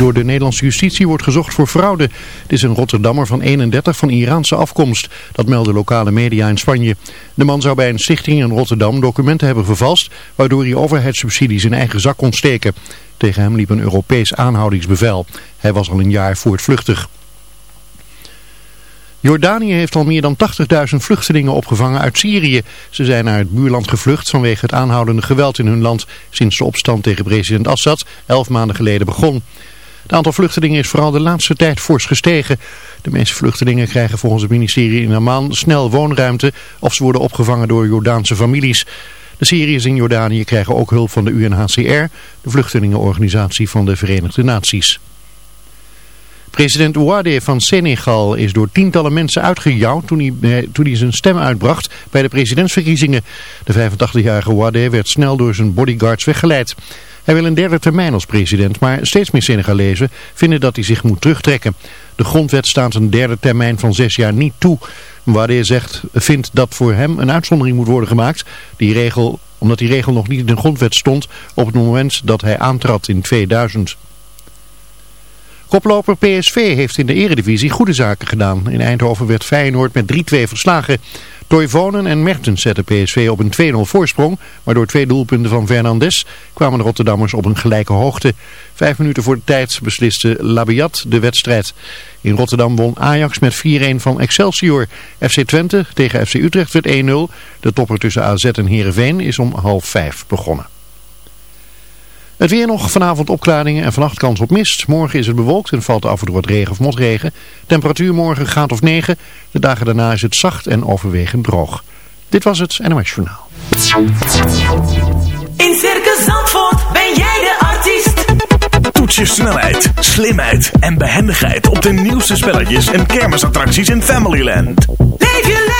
door de Nederlandse justitie wordt gezocht voor fraude. Het is een Rotterdammer van 31 van Iraanse afkomst. Dat melden lokale media in Spanje. De man zou bij een stichting in Rotterdam documenten hebben vervalst... waardoor hij overheidssubsidies in eigen zak kon steken. Tegen hem liep een Europees aanhoudingsbevel. Hij was al een jaar voortvluchtig. Jordanië heeft al meer dan 80.000 vluchtelingen opgevangen uit Syrië. Ze zijn naar het buurland gevlucht vanwege het aanhoudende geweld in hun land sinds de opstand tegen president Assad elf maanden geleden begon. Het aantal vluchtelingen is vooral de laatste tijd fors gestegen. De meeste vluchtelingen krijgen volgens het ministerie in Amman snel woonruimte of ze worden opgevangen door Jordaanse families. De Syriërs in Jordanië krijgen ook hulp van de UNHCR, de vluchtelingenorganisatie van de Verenigde Naties. President Ouade van Senegal is door tientallen mensen uitgejouwd toen hij, eh, toen hij zijn stem uitbracht bij de presidentsverkiezingen. De 85-jarige Ouade werd snel door zijn bodyguards weggeleid. Hij wil een derde termijn als president, maar steeds meer Senegalezen vinden dat hij zich moet terugtrekken. De grondwet staat een derde termijn van zes jaar niet toe. Ouade zegt, vindt dat voor hem een uitzondering moet worden gemaakt, die regel, omdat die regel nog niet in de grondwet stond op het moment dat hij aantrad in 2000. Koploper PSV heeft in de eredivisie goede zaken gedaan. In Eindhoven werd Feyenoord met 3-2 verslagen. Toivonen en Mertens zetten PSV op een 2-0 voorsprong. Maar door twee doelpunten van Fernandes kwamen de Rotterdammers op een gelijke hoogte. Vijf minuten voor de tijd besliste Labiat de wedstrijd. In Rotterdam won Ajax met 4-1 van Excelsior. FC Twente tegen FC Utrecht werd 1-0. De topper tussen AZ en Heerenveen is om half vijf begonnen. Het weer nog vanavond opklaringen en vannacht kans op mist. Morgen is het bewolkt en valt af en toe wat regen of motregen. Temperatuur morgen gaat of 9. De dagen daarna is het zacht en overwegend droog. Dit was het NOS Journaal. In Circus Zandvoort ben jij de artiest. Toets je snelheid, slimheid en behendigheid op de nieuwste spelletjes en kermisattracties in Familyland. Leef je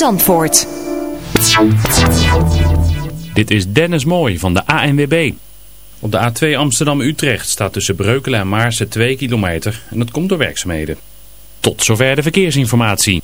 Zandvoort. Dit is Dennis Mooi van de ANWB. Op de A2 Amsterdam-Utrecht staat tussen Breukelen en Maarsen 2 kilometer en dat komt door werkzaamheden. Tot zover de verkeersinformatie.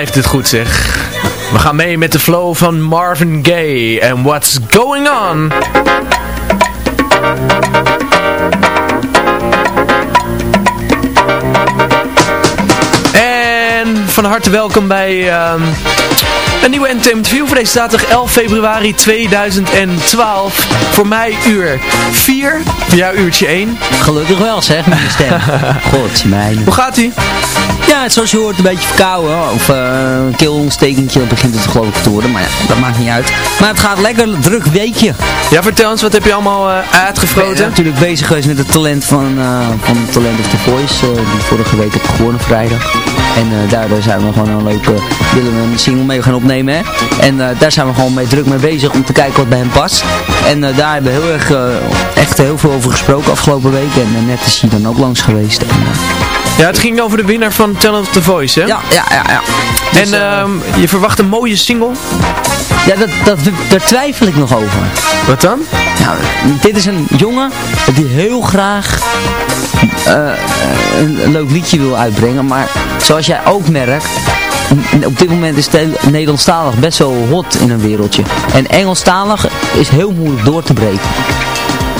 Blijft dit goed zeg. We gaan mee met de flow van Marvin Gaye en What's Going On. En van harte welkom bij ehm, een nieuwe Entertainment View voor deze zaterdag 11 februari 2012. Voor mij uur 4, voor jou uurtje 1. Gelukkig wel zeg, met je stem. God, mijn. Hoe gaat ie? Ja, zoals je hoort een beetje verkouden. Of eh, een keelontstekentje begint het geloof ik te worden. Maar ja, dat maakt niet uit. Maar het gaat lekker druk weekje. Ja, vertel eens, wat heb je allemaal uh, Ik ben uitgefroten? natuurlijk bezig geweest met het talent van, eh van Talent of the Voice. die vorige week heb gewonnen vrijdag. En eh, daardoor zijn we gewoon een leuke, willen we een single mee gaan opnemen. Hè? En eh, daar zijn we gewoon mee druk mee bezig om te kijken wat bij hem past. En eh, daar hebben we heel erg, echt heel veel over gesproken afgelopen week. En net is hij dan ook langs geweest. En, Ja, het ging over de winnaar van Talent of the Voice, hè? ja, ja, ja, ja. En Dus, eh, ehm, je verwacht een mooie single. Ja dat, dat, daar twijfel ik nog over. Wat dan? Nou, dit is een jongen die heel graag eh, een, een leuk liedje wil uitbrengen. Maar zoals jij ook merkt, op dit moment is Nederlandstalig best wel hot in een wereldje. En Engelstalig is heel moeilijk door te breken.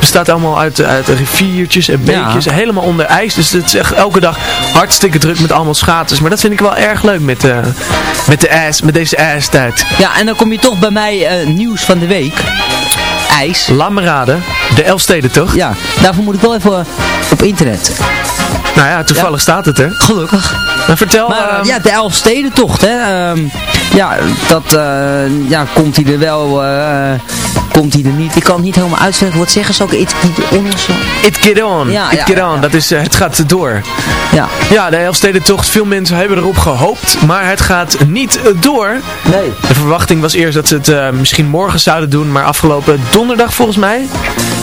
bestaat allemaal uit, uit riviertjes en beekjes. Ja. Helemaal onder ijs. Dus het is echt elke dag hartstikke druk met allemaal schaters. Maar dat vind ik wel erg leuk met, eh, met, de ijs, met deze ijstijd. Ja, en dan kom je toch bij mij eh, nieuws van de week. IJs. Laat me raden. De Elfsteden toch? Ja, daarvoor moet ik wel even op internet. Nou ja, toevallig staat het er. Gelukkig. Maar vertel... Maar ehm, ja, de Elfstedentocht, hè. ehm, ja, dat eh, ja, komt hij er wel, eh, komt hij er niet. Ik kan het niet helemaal uitleggen. Wat zeggen ze ook? It, it, on of zo? It get on. Ja, It ja, get on. ja. Dat is, eh, het gaat door. Ja. Ja, de Elfstedentocht. Veel mensen hebben erop gehoopt. Maar het gaat niet door. Nee. De verwachting was eerst dat ze het misschien morgen zouden doen. Maar afgelopen donderdag volgens mij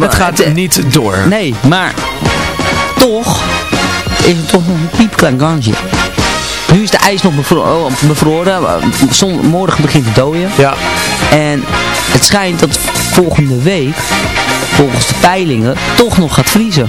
het gaat het- niet door. Nee, maar toch is het toch nog een piepklein kansje. Nu is de ijs nog bevro oh, bevroren. Zon, morgen begint het dooien. Ja. En het schijnt dat volgende week, volgens de peilingen, toch nog gaat vriezen.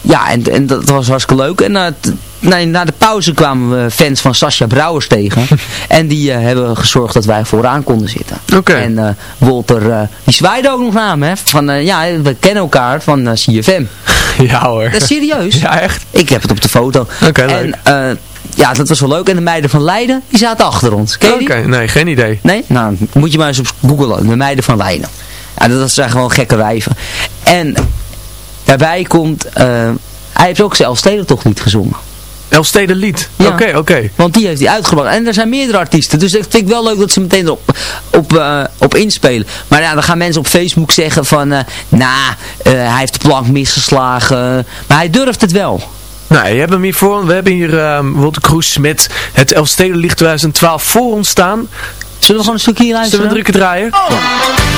ja, en, en dat was hartstikke leuk. En t- nee, na de pauze kwamen we fans van Sascha Brouwers tegen. en die eh, hebben gezorgd dat wij vooraan konden zitten. En eh, Walter, eh, die zwaaide ook nog naar me. Hè, van, ja, we kennen elkaar van CFM. Ja hoor. Dat is serieus. Ja, echt? Ik heb het op de foto. Oké, en leuk. eh, ja, dat was wel leuk. En de meiden van Leiden, die zaten achter ons. Oké, nee, geen idee. Nee? Nou, moet je maar eens op googlen. De meiden van Leiden. Ja, dat zijn gewoon gekke wijven. En daarbij komt... eh, hij heeft ook zelf toch niet gezongen. Elfsteden lied. Ja. Oké, oké. Want die heeft hij uitgebracht. En er zijn meerdere artiesten. Dus dat vind ik wel leuk dat ze meteen erop op, eh, op inspelen. Maar ja, dan gaan mensen op Facebook zeggen van... eh, hij heeft de plank misgeslagen. Maar hij durft het wel. Nou, je hebt hem hier voor. We hebben hier ehm Walter Kroes met het Elfsteden lied 2012 voor ons staan. Zullen we gewoon een stukje hier Zullen we luisteren? drukken draaien? Het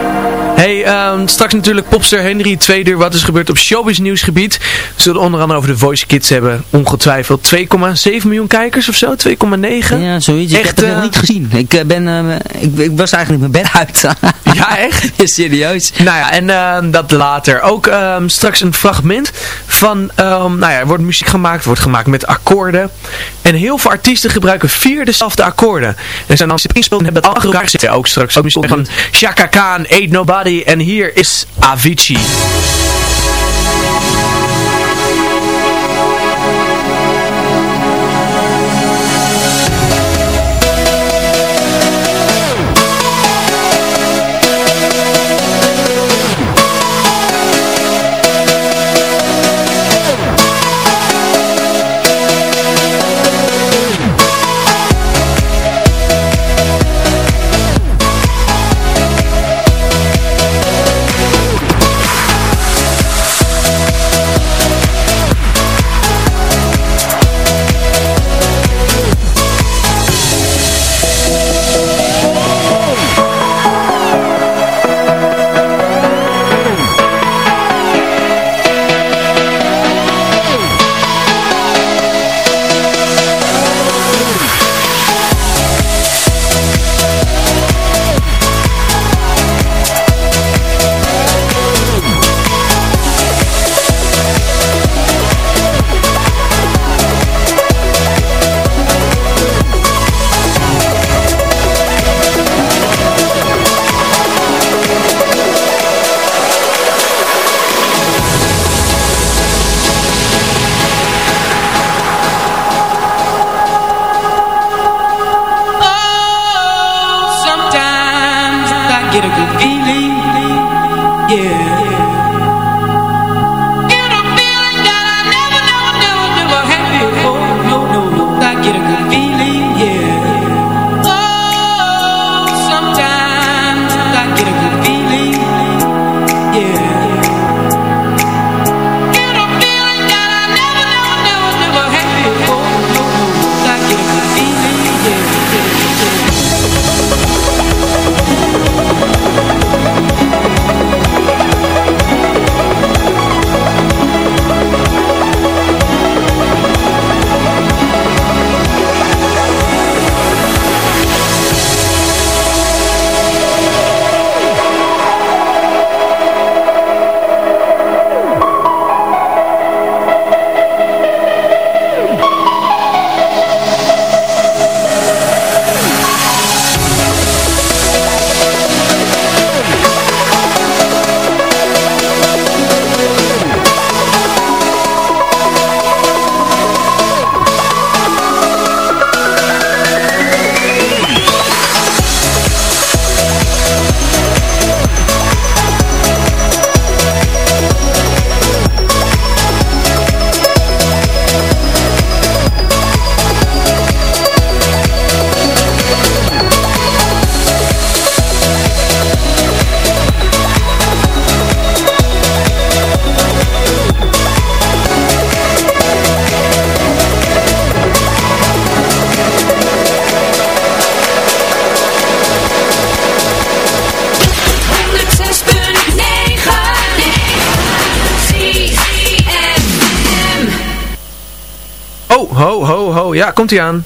Hey, ehm, straks natuurlijk popster Henry, tweede uur, wat is gebeurd op showbiz nieuwsgebied. We zullen onder andere over de Voice Kids hebben. Ongetwijfeld 2,7 miljoen kijkers of zo, 2,9. Ja, zoiets. ik Echt, heb het nog eh, niet gezien. Ik, eh, ben, eh, ik, ik was eigenlijk mijn bed uit. Ja, echt? Ja, serieus. Nou ja, en ehm, dat later. Ook ehm, straks een fragment van, ehm, nou ja, er wordt muziek gemaakt, wordt gemaakt met akkoorden. En heel veel artiesten gebruiken vier dezelfde akkoorden. En zijn dan ingespeeld en hebben het achter elkaar zitten. Ook straks ook muziek van Shaka Khan, Ain't Nobody. En hier is Avicii. komt hij aan.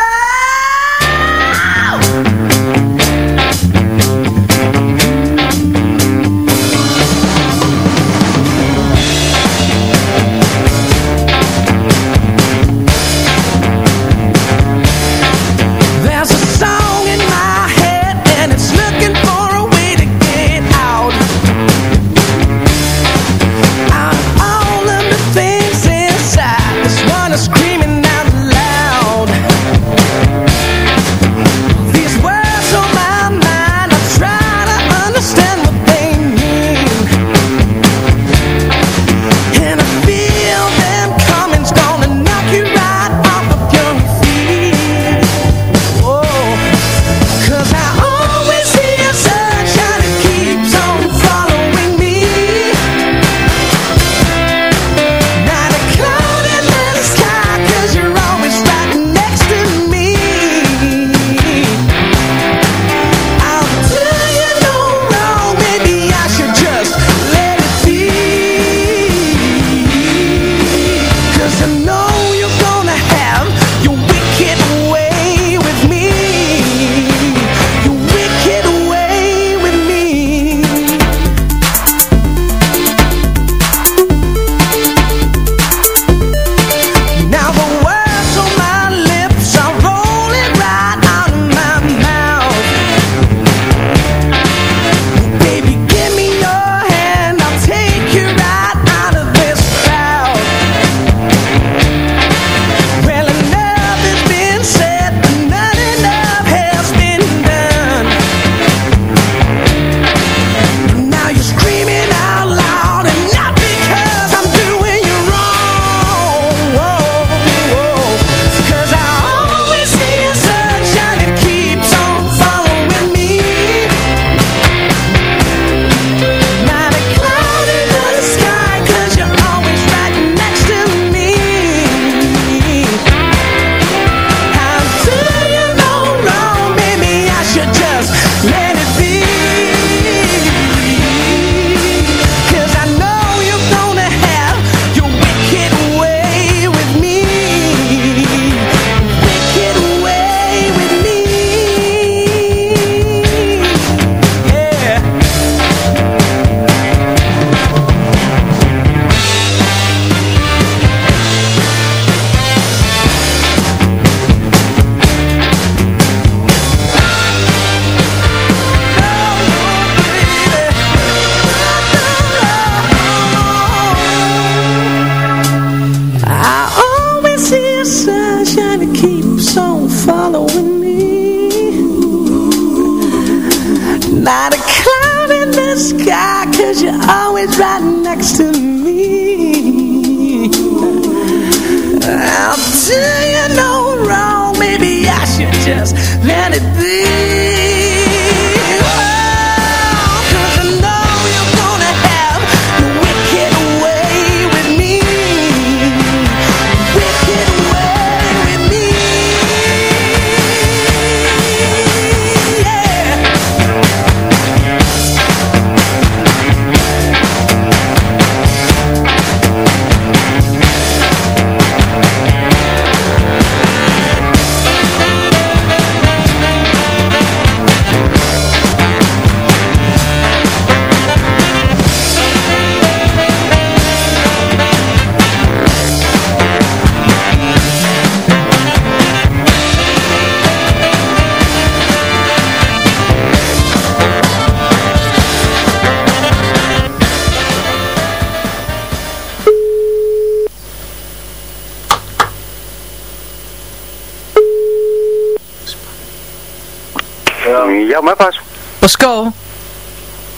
Ja, maar pas. Pascal,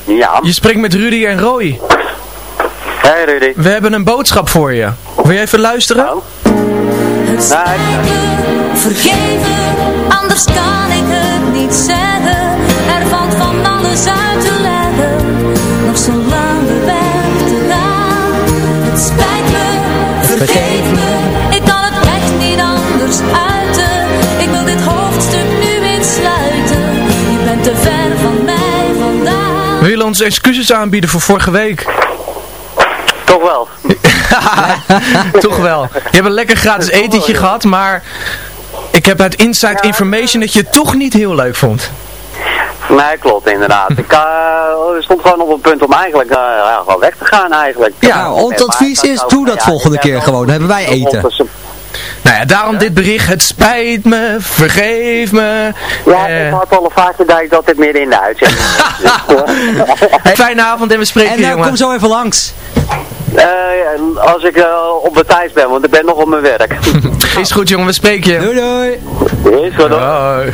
Ja. je spreekt met Rudy en Roy. Hey Rudy. We hebben een boodschap voor je. Wil je even luisteren? Het me, vergeven, anders kan ik het niet zeggen. Er valt van alles uit ons excuses aanbieden voor vorige week? Toch wel. Toch wel. Je hebt een lekker gratis etentje gehad, maar ik heb uit inside information dat je het toch niet heel leuk vond. Nee, klopt inderdaad. Ik uh, stond gewoon op het punt om eigenlijk uh, ja, gewoon weg te gaan eigenlijk. Ja, ons advies is, doe dat volgende keer gewoon. Dan hebben wij eten. Nou ja, daarom dit bericht. Het spijt me, vergeef me. Ja, Eh, ik had al een vaartje dat ik dat dit midden in de uitzending. hey, fijne avond en we spreken En je, nou, jongen. kom zo even langs. Eh, als ik uh, op de tijd ben, want ik ben nog op mijn werk. Is goed jongen, we spreken je. Doei doei. Is goed hoor. Hoi.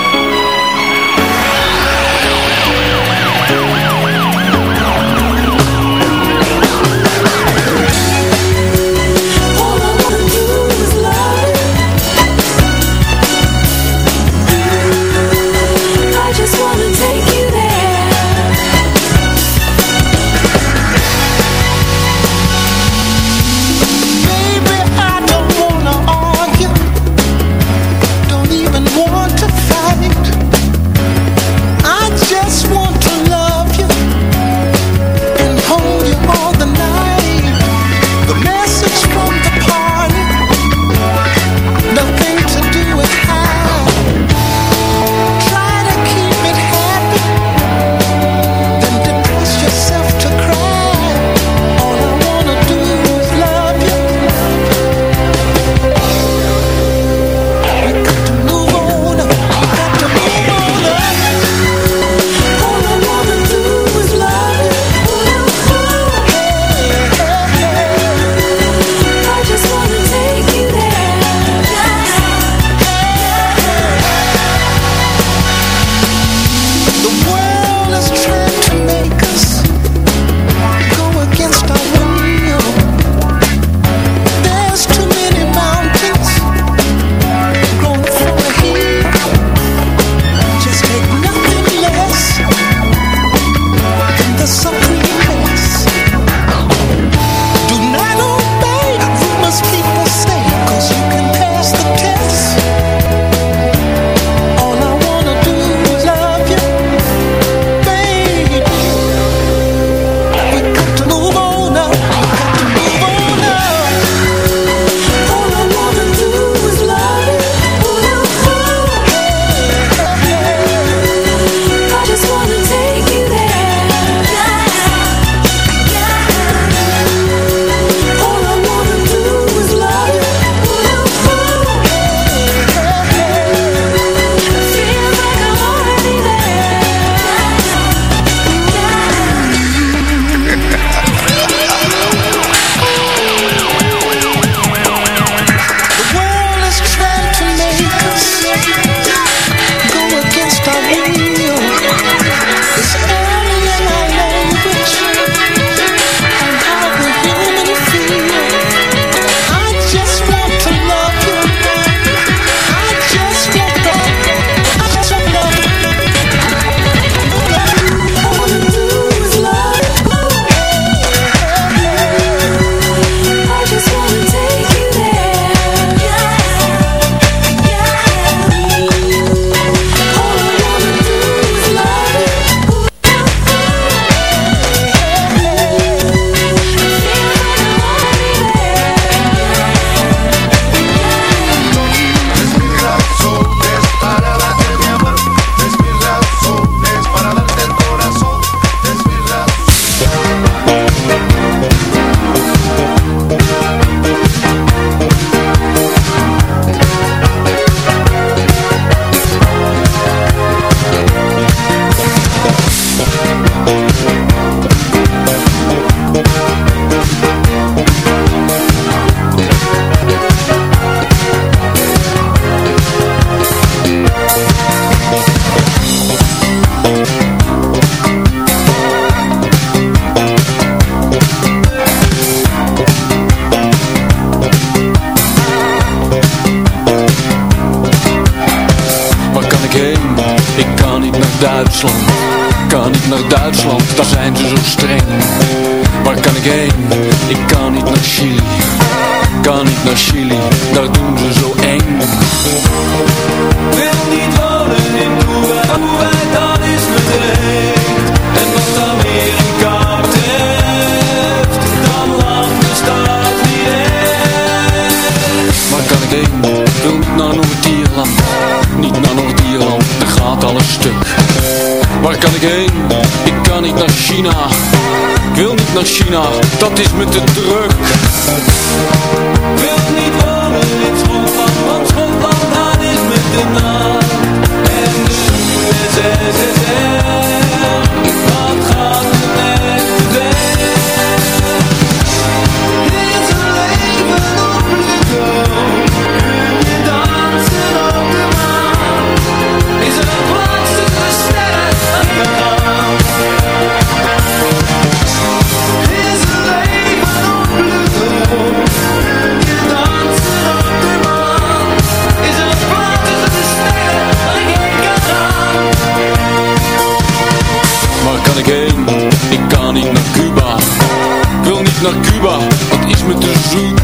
naar Cuba, wat is me te zoet.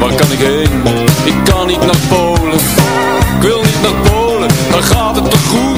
Waar kan ik heen? Ik kan niet naar Polen. Ik wil niet naar Polen, Dan gaat het toch goed.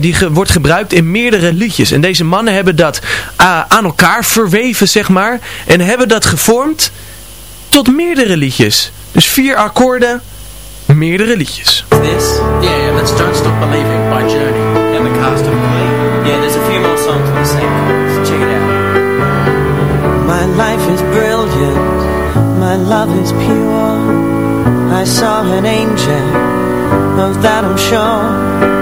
die ge- wordt gebruikt in meerdere liedjes. En deze mannen hebben dat ah, aan elkaar verweven, zeg maar. En hebben dat gevormd tot meerdere liedjes. Dus vier akkoorden, meerdere liedjes. This? Yeah, yeah, that's Don't Stop Believing by Journey. And the cast of Glee. Yeah, there's a few more songs with the same chords. Check it out. My life is brilliant, my love is pure. I saw an angel, of that I'm sure.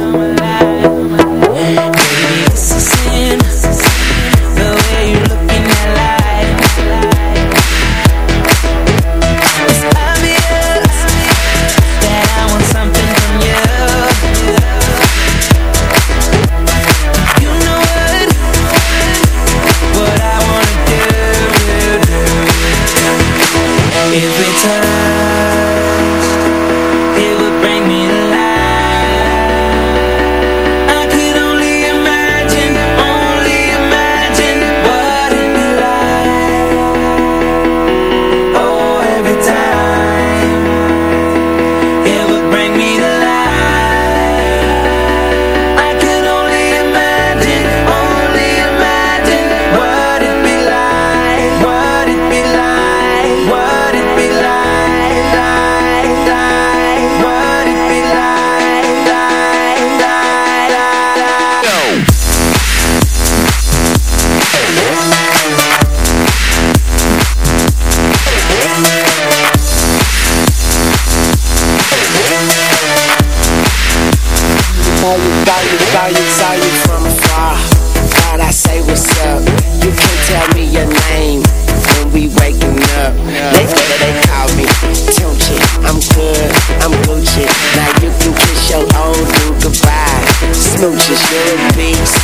You're a beast.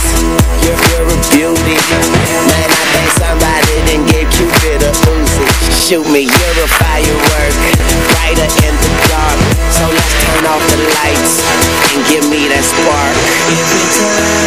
You're, you're a beauty. Man, I think somebody didn't give Cupid a Uzi. Shoot me, you're a firework. Brighter in the dark. So let's turn off the lights and give me that spark. Every time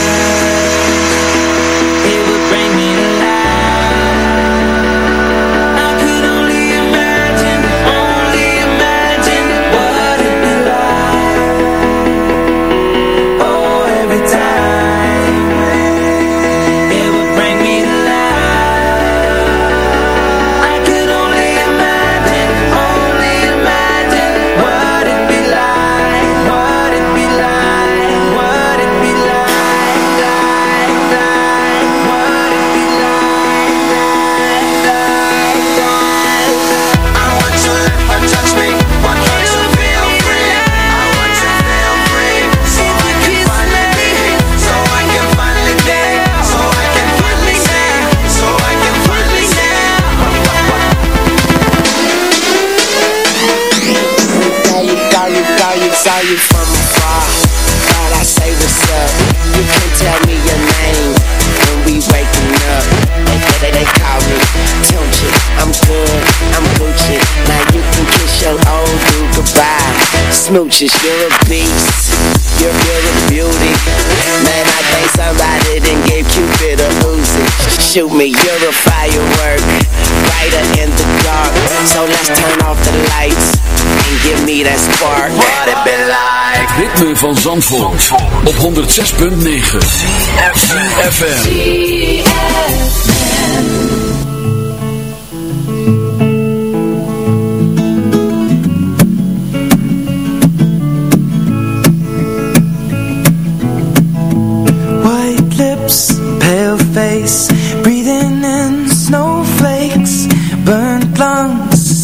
smooches. You're a beast. You're pure of beauty. Man, I think somebody done gave Cupid a Uzi. Shoot me, you're a firework. Brighter in the dark. So let's turn off the lights and give me that spark. What it been like? Het ritme van Zandvoort, op 106.9 FM. White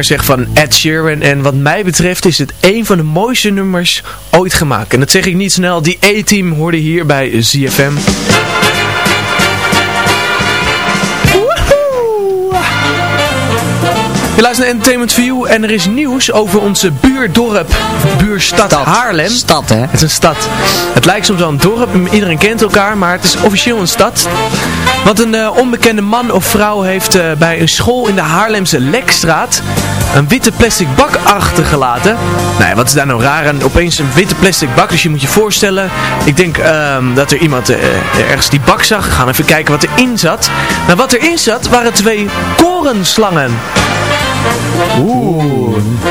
nummer zeg van Ed Sheeran. En wat mij betreft is het een van de mooiste nummers ooit gemaakt. En dat zeg ik niet snel. Die A-team hoorde hier bij ZFM. Je luistert naar Entertainment View en er is nieuws over onze buurdorp, buurstad Haarlem. Stad, hè? Het is een stad. Het lijkt soms wel een dorp, iedereen kent elkaar, maar het is officieel een stad. Want een eh, onbekende man of vrouw heeft eh, bij een school in de Haarlemse Lekstraat een witte plastic bak achtergelaten. Nou ja, wat is daar nou raar aan? Opeens een witte plastic bak, dus je moet je voorstellen. Ik denk ehm, dat er iemand eh, ergens die bak zag. We gaan even kijken wat erin zat. Nou, wat erin zat waren twee korenslangen. Oeh.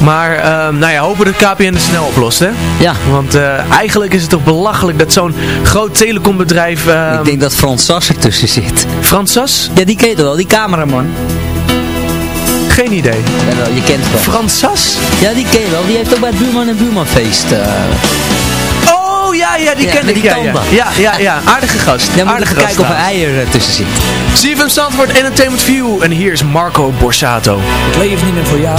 Maar, ehm, nou ja, hopen dat KPN het snel oplost, hè? Ja. Want eh, eigenlijk is het toch belachelijk dat zo'n groot telecombedrijf... ehm, Ik denk dat Frans Sas ertussen zit. Frans Sas? Ja, die ken je toch wel, die cameraman. Geen idee. Ja, wel, je kent het wel. Frans Sas? Ja, die ken je wel. Die heeft ook bij het Buurman en Buurmanfeest. eh Oh, ja, ja, die Ja, ken met ik. die Ja, ja. tanden. ja, ja, ja. Aardige gast. Dan moet Aardige kijken of er trouwens. eier eh, tussen zit. CFM Zandvoort Entertainment View. En hier is Marco Borsato. Ik leef niet meer voor jou